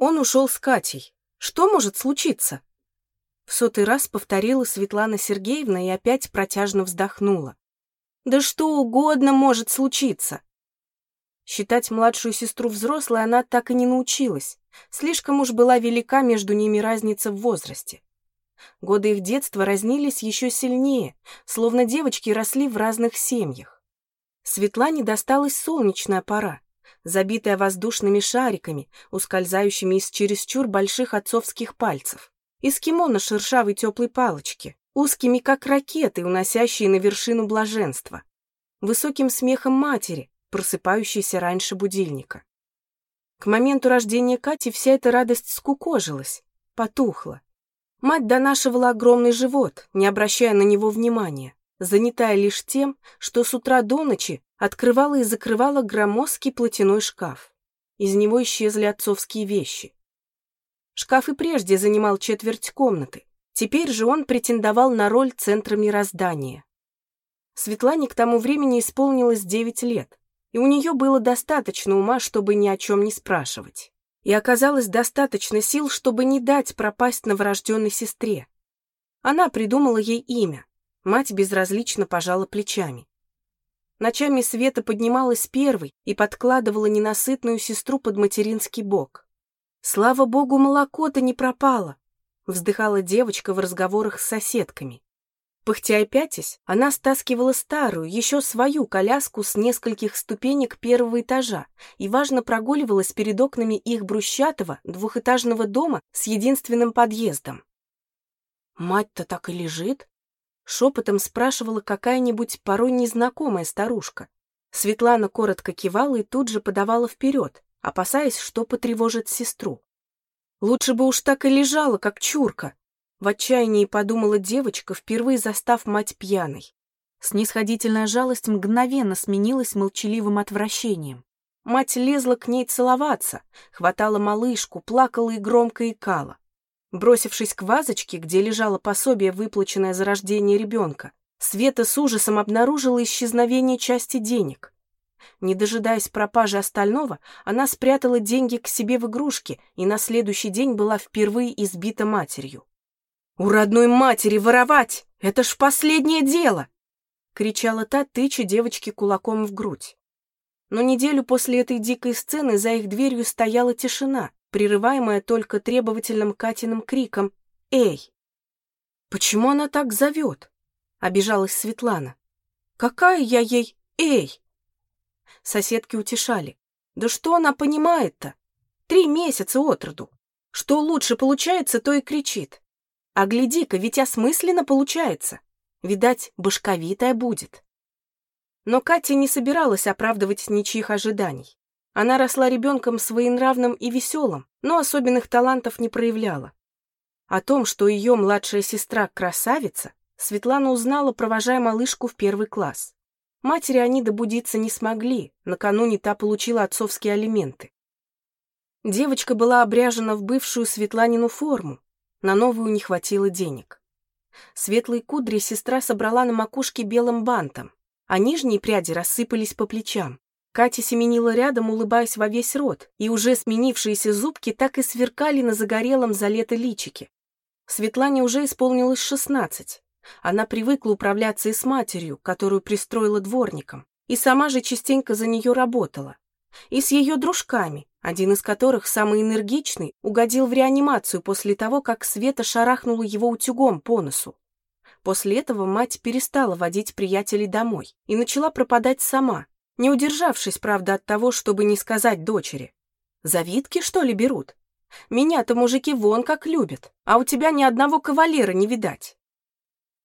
Он ушел с Катей. Что может случиться? В сотый раз повторила Светлана Сергеевна и опять протяжно вздохнула. Да что угодно может случиться. Считать младшую сестру взрослой она так и не научилась. Слишком уж была велика между ними разница в возрасте. Годы их детства разнились еще сильнее, словно девочки росли в разных семьях. Светлане досталась солнечная пора, забитая воздушными шариками, ускользающими из чересчур больших отцовских пальцев, эскимо на шершавой теплой палочке, узкими, как ракеты, уносящие на вершину блаженства, высоким смехом матери, просыпающейся раньше будильника. К моменту рождения Кати вся эта радость скукожилась, потухла. Мать донашивала огромный живот, не обращая на него внимания, занятая лишь тем, что с утра до ночи открывала и закрывала громоздкий платяной шкаф. Из него исчезли отцовские вещи. Шкаф и прежде занимал четверть комнаты, теперь же он претендовал на роль центра мироздания. Светлане к тому времени исполнилось девять лет, и у нее было достаточно ума, чтобы ни о чем не спрашивать и оказалось достаточно сил, чтобы не дать пропасть новорожденной сестре. Она придумала ей имя. Мать безразлично пожала плечами. Ночами Света поднималась первой и подкладывала ненасытную сестру под материнский бок. «Слава богу, молоко-то не пропало!» вздыхала девочка в разговорах с соседками. Пыхтя и пятясь, она стаскивала старую, еще свою коляску с нескольких ступенек первого этажа и важно прогуливалась перед окнами их брусчатого двухэтажного дома с единственным подъездом. «Мать-то так и лежит?» Шепотом спрашивала какая-нибудь порой незнакомая старушка. Светлана коротко кивала и тут же подавала вперед, опасаясь, что потревожит сестру. «Лучше бы уж так и лежала, как чурка», в отчаянии подумала девочка, впервые застав мать пьяной. Снисходительная жалость мгновенно сменилась молчаливым отвращением. Мать лезла к ней целоваться, хватала малышку, плакала и громко икала. Бросившись к вазочке, где лежало пособие, выплаченное за рождение ребенка, Света с ужасом обнаружила исчезновение части денег. Не дожидаясь пропажи остального, она спрятала деньги к себе в игрушки и на следующий день была впервые избита матерью. «У родной матери воровать! Это ж последнее дело!» — кричала та, тыча девочке кулаком в грудь. Но неделю после этой дикой сцены за их дверью стояла тишина, прерываемая только требовательным Катиным криком «Эй!». «Почему она так зовет?» — обижалась Светлана. «Какая я ей «Эй!»» Соседки утешали. «Да что она понимает-то? Три месяца от роду. Что лучше получается, то и кричит. А гляди-ка, ведь осмысленно получается. Видать, башковитая будет. Но Катя не собиралась оправдывать ничьих ожиданий. Она росла ребенком своенравным и веселым, но особенных талантов не проявляла. О том, что ее младшая сестра красавица, Светлана узнала, провожая малышку в первый класс. Матери они добудиться не смогли, накануне та получила отцовские алименты. Девочка была обряжена в бывшую Светланину форму, на новую не хватило денег. Светлые кудри сестра собрала на макушке белым бантом, а нижние пряди рассыпались по плечам. Катя семенила рядом, улыбаясь во весь рот, и уже сменившиеся зубки так и сверкали на загорелом за лето личике. Светлане уже исполнилось шестнадцать. Она привыкла управляться и с матерью, которую пристроила дворником, и сама же частенько за нее работала. И с ее дружками, один из которых, самый энергичный, угодил в реанимацию после того, как Света шарахнула его утюгом по носу. После этого мать перестала водить приятелей домой и начала пропадать сама, не удержавшись, правда, от того, чтобы не сказать дочери. «Завидки, что ли, берут? Меня-то мужики вон как любят, а у тебя ни одного кавалера не видать».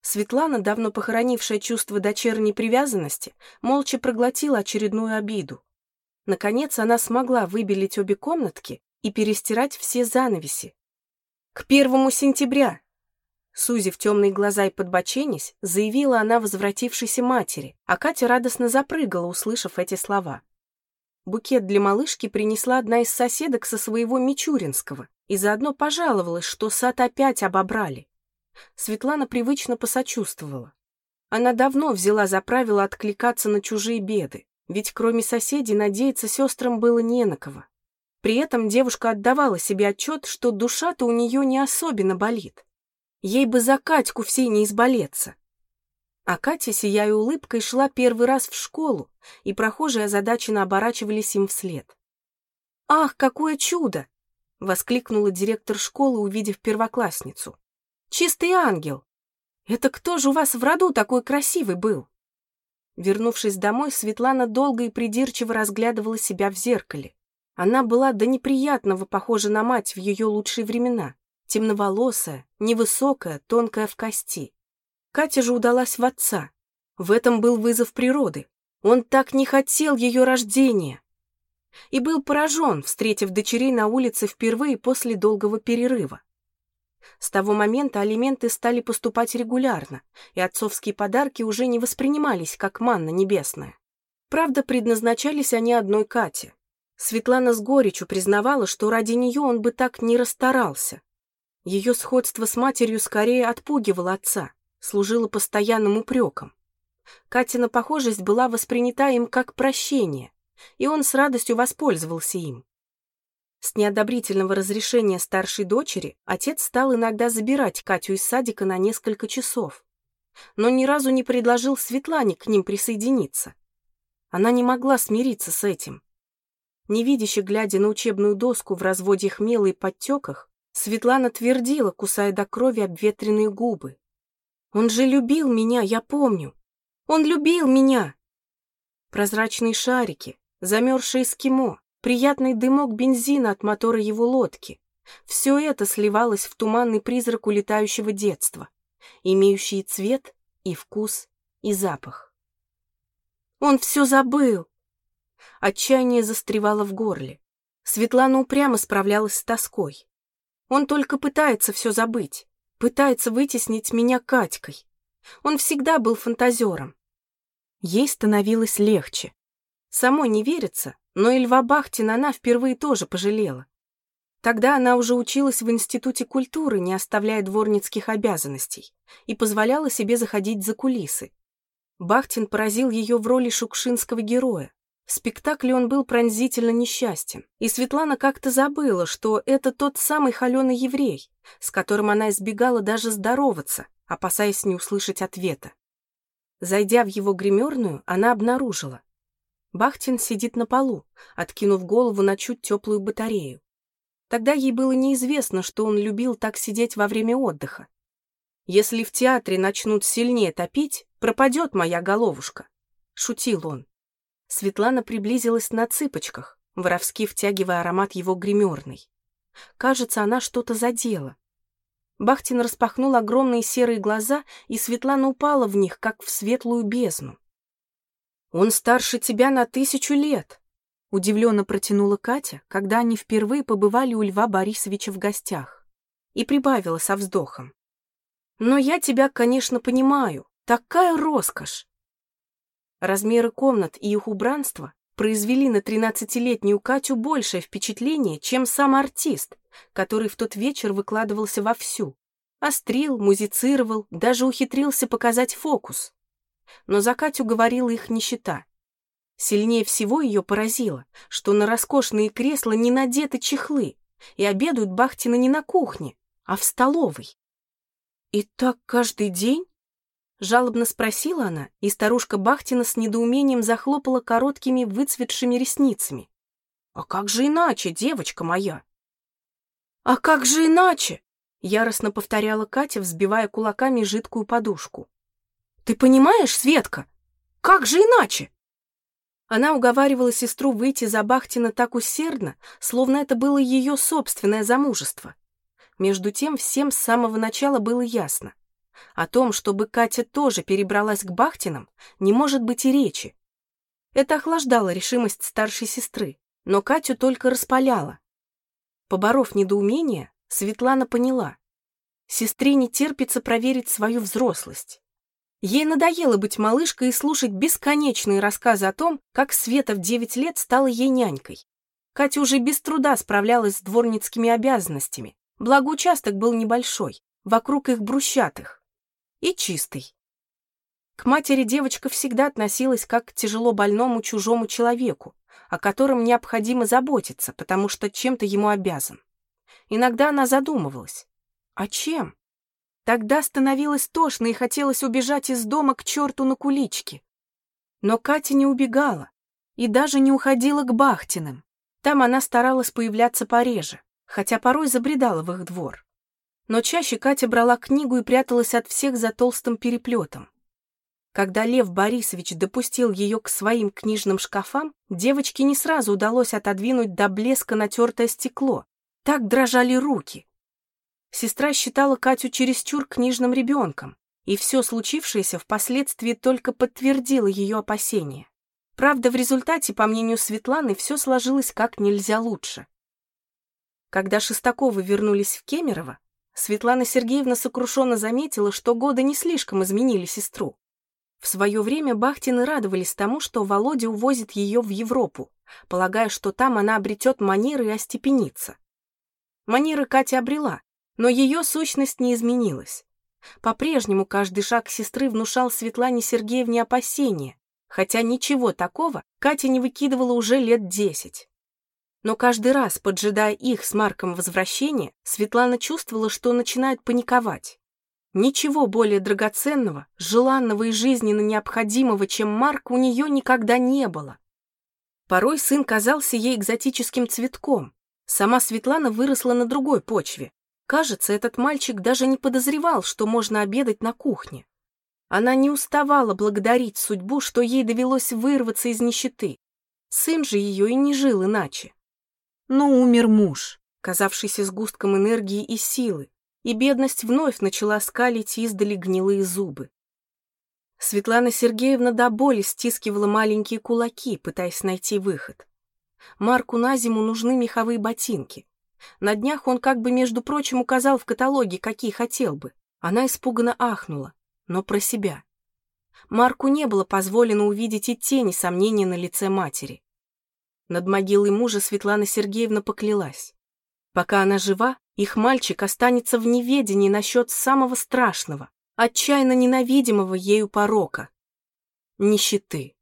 Светлана, давно похоронившая чувство дочерней привязанности, молча проглотила очередную обиду. Наконец она смогла выбелить обе комнатки и перестирать все занавеси. «К первому сентября!» Сузив темные глаза и подбоченясь, заявила она возвратившейся матери, а Катя радостно запрыгала, услышав эти слова. Букет для малышки принесла одна из соседок со своего Мичуринского и заодно пожаловалась, что сад опять обобрали. Светлана привычно посочувствовала. Она давно взяла за правило откликаться на чужие беды, ведь кроме соседей надеяться сестрам было не на кого. При этом девушка отдавала себе отчет, что душа-то у нее не особенно болит. Ей бы за Катьку всей не изболеться. А Катя, сияя улыбкой, шла первый раз в школу, и прохожие озадаченно оборачивались им вслед. «Ах, какое чудо!» — воскликнула директор школы, увидев первоклассницу. «Чистый ангел! Это кто же у вас в роду такой красивый был?» Вернувшись домой, Светлана долго и придирчиво разглядывала себя в зеркале. Она была до неприятного похожа на мать в ее лучшие времена. Темноволосая, невысокая, тонкая в кости. Катя же удалась в отца. В этом был вызов природы. Он так не хотел ее рождения. И был поражен, встретив дочерей на улице впервые после долгого перерыва. С того момента алименты стали поступать регулярно, и отцовские подарки уже не воспринимались как манна небесная. Правда, предназначались они одной Кате. Светлана с горечью признавала, что ради нее он бы так не расстарался. Ее сходство с матерью скорее отпугивало отца, служила постоянным упреком. Катина похожесть была воспринята им как прощение, и он с радостью воспользовался им. С неодобрительного разрешения старшей дочери отец стал иногда забирать Катю из садика на несколько часов, но ни разу не предложил Светлане к ним присоединиться. Она не могла смириться с этим. Невидяще глядя на учебную доску в разводьях мела и подтеках, Светлана твердила, кусая до крови обветренные губы. Он же любил меня, я помню. Он любил меня. Прозрачные шарики, замерзшее эскимо, приятный дымок бензина от мотора его лодки. Все это сливалось в туманный призрак улетающего детства, имеющий цвет и вкус, и запах. Он все забыл. Отчаяние застревало в горле. Светлана упрямо справлялась с тоской. Он только пытается все забыть пытается вытеснить меня Катькой. Он всегда был фантазером. Ей становилось легче. Самой не верится, но и Льва Бахтина она впервые тоже пожалела. Тогда она уже училась в Институте культуры, не оставляя дворницких обязанностей, и позволяла себе заходить за кулисы. Бахтин поразил ее в роли шукшинского героя, в спектакле он был пронзительно несчастен, и Светлана как-то забыла, что это тот самый холеный еврей, с которым она избегала даже здороваться, опасаясь не услышать ответа. Зайдя в его гримерную, она обнаружила. Бахтин сидит на полу, откинув голову на чуть теплую батарею. Тогда ей было неизвестно, что он любил так сидеть во время отдыха. «Если в театре начнут сильнее топить, пропадет моя головушка», — шутил он. Светлана приблизилась на цыпочках, воровски втягивая аромат его гримерной. Кажется, она что-то задела. Бахтин распахнул огромные серые глаза, и Светлана упала в них, как в светлую бездну. «Он старше тебя на тысячу лет!» Удивленно протянула Катя, когда они впервые побывали у Льва Борисовича в гостях. И прибавила со вздохом. «Но я тебя, конечно, понимаю. Такая роскошь! Размеры комнат и их убранство произвели на тринадцатилетнюю Катю большее впечатление, чем сам артист, который в тот вечер выкладывался вовсю. Острил, музицировал, даже ухитрился показать фокус. Но за Катю говорила их нищета. Сильнее всего ее поразило, что на роскошные кресла не надеты чехлы, и обедают Бахтина не на кухне, а в столовой. И так каждый день? Жалобно спросила она, и старушка Бахтина с недоумением захлопала короткими выцветшими ресницами. «А как же иначе, девочка моя?» «А как же иначе?» Яростно повторяла Катя, взбивая кулаками жидкую подушку. «Ты понимаешь, Светка? Как же иначе?» Она уговаривала сестру выйти за Бахтина так усердно, словно это было ее собственное замужество. Между тем всем с самого начала было ясно. О том, чтобы Катя тоже перебралась к Бахтинам, не может быть и речи. Это охлаждало решимость старшей сестры, но Катю только распаляло. Поборов недоумение, Светлана поняла. Сестре не терпится проверить свою взрослость. Ей надоело быть малышкой и слушать бесконечные рассказы о том, как Света в девять лет стала ей нянькой. Катя уже без труда справлялась с дворницкими обязанностями, благо участок был небольшой, вокруг их брусчатых и чистый. К матери девочка всегда относилась как к тяжело больному чужому человеку, о котором необходимо заботиться, потому что чем-то ему обязан. Иногда она задумывалась. А чем? Тогда становилось тошно и хотелось убежать из дома к черту на куличке. Но Катя не убегала и даже не уходила к Бахтиным. Там она старалась появляться пореже, хотя порой забредала в их двор. Но чаще Катя брала книгу и пряталась от всех за толстым переплетом. Когда Лев Борисович допустил ее к своим книжным шкафам, девочке не сразу удалось отодвинуть до блеска натертое стекло. Так дрожали руки. Сестра считала Катю чересчур книжным ребенком, и все случившееся впоследствии только подтвердило ее опасения. Правда, в результате, по мнению Светланы, все сложилось как нельзя лучше. Когда Шестаковы вернулись в Кемерово, Светлана Сергеевна сокрушенно заметила, что годы не слишком изменили сестру. В свое время Бахтины радовались тому, что Володя увозит ее в Европу, полагая, что там она обретет манеры и остепенится. Манеры Катя обрела, но ее сущность не изменилась. По-прежнему каждый шаг сестры внушал Светлане Сергеевне опасения, хотя ничего такого Катя не выкидывала уже лет десять. Но каждый раз, поджидая их с Марком возвращения, Светлана чувствовала, что начинает паниковать. Ничего более драгоценного, желанного и жизненно необходимого, чем Марк, у нее никогда не было. Порой сын казался ей экзотическим цветком. Сама Светлана выросла на другой почве. Кажется, этот мальчик даже не подозревал, что можно обедать на кухне. Она не уставала благодарить судьбу, что ей довелось вырваться из нищеты. Сын же ее и не жил иначе. Но умер муж, казавшийся сгустком энергии и силы, и бедность вновь начала скалить издали гнилые зубы. Светлана Сергеевна до боли стискивала маленькие кулаки, пытаясь найти выход. Марку на зиму нужны меховые ботинки. На днях он как бы, между прочим, указал в каталоге, какие хотел бы. Она испуганно ахнула, но про себя. Марку не было позволено увидеть и тени сомнений на лице матери. Над могилой мужа Светлана Сергеевна поклялась. Пока она жива, их мальчик останется в неведении насчет самого страшного, отчаянно ненавидимого ею порока — нищеты.